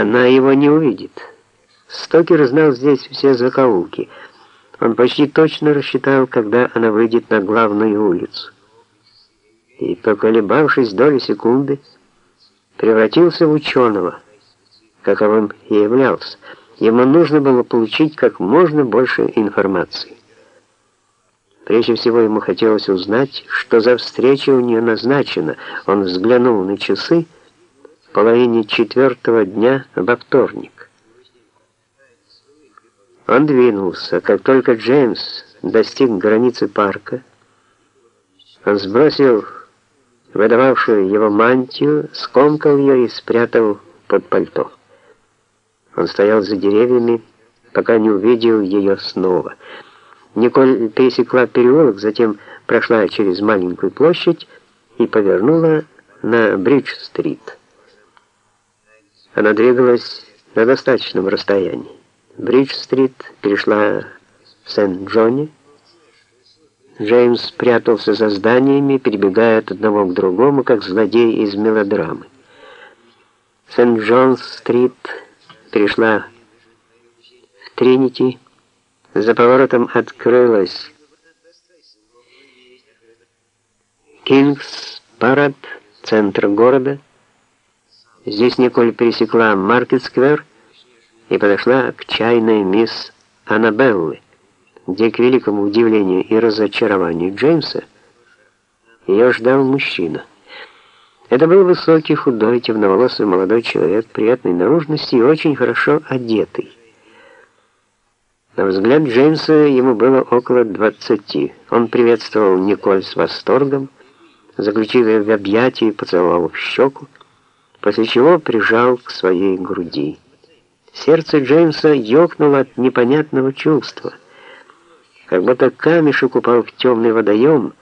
она его не увидит. Стокер знал здесь все закоулки. Он почти точно рассчитал, когда она выйдет на главную улицу. И, поколебавшись доли секунды, превратился в ученого, каковым и являлся. Ему нужно было получить как можно больше информации. Прежде всего ему хотелось узнать, что за встреча у нее назначена. Он взглянул на часы половине четвертого дня во вторник. Он двинулся. Как только Джеймс достиг границы парка, он сбросил выдававшую его мантию, скомкал ее и спрятал под пальто. Он стоял за деревьями, пока не увидел ее снова. Николь пересекла переулок, затем прошла через маленькую площадь и повернула на Бридж-стрит. Она двигалась на достаточном расстоянии. Бридж-стрит перешла в Сент-Джонни. Джеймс прятался за зданиями, перебегая от одного к другому, как злодей из мелодрамы. Сент-Джонс-стрит перешла в Тринити. За поворотом открылась Кингс-парад, центр города. Здесь Николь пересекла Маркет-сквер и подошла к чайной мисс Аннабеллы, где, к великому удивлению и разочарованию Джеймса, ее ждал мужчина. Это был высокий, худой, темноволосый молодой человек приятной наружности и очень хорошо одетый. На взгляд Джеймса ему было около 20. Он приветствовал Николь с восторгом, заключил ее в объятия и поцеловал в щеку, после чего прижал к своей груди. Сердце Джеймса ёкнуло от непонятного чувства, как будто камешек упал в темный водоем,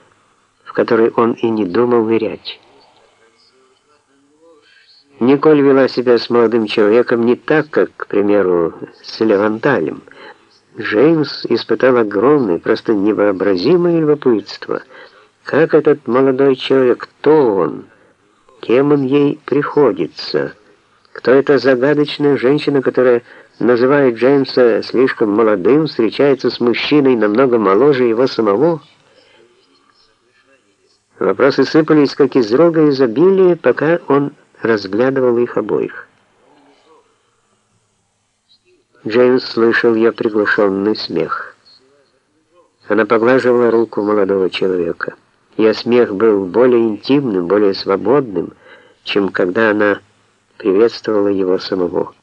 в который он и не думал нырять. Николь вела себя с молодым человеком не так, как, к примеру, с Леванталем. Джеймс испытал огромное, просто невообразимое любопытство. Как этот молодой человек, кто он, кем он ей приходится, кто эта загадочная женщина, которая называет Джеймса слишком молодым, встречается с мужчиной намного моложе его самого. Вопросы сыпались, как из рога изобилия, пока он разглядывал их обоих. Джеймс слышал ее приглушенный смех. Она поглаживала руку молодого человека. Ее смех был более интимным, более свободным, чем когда она приветствовала его самого.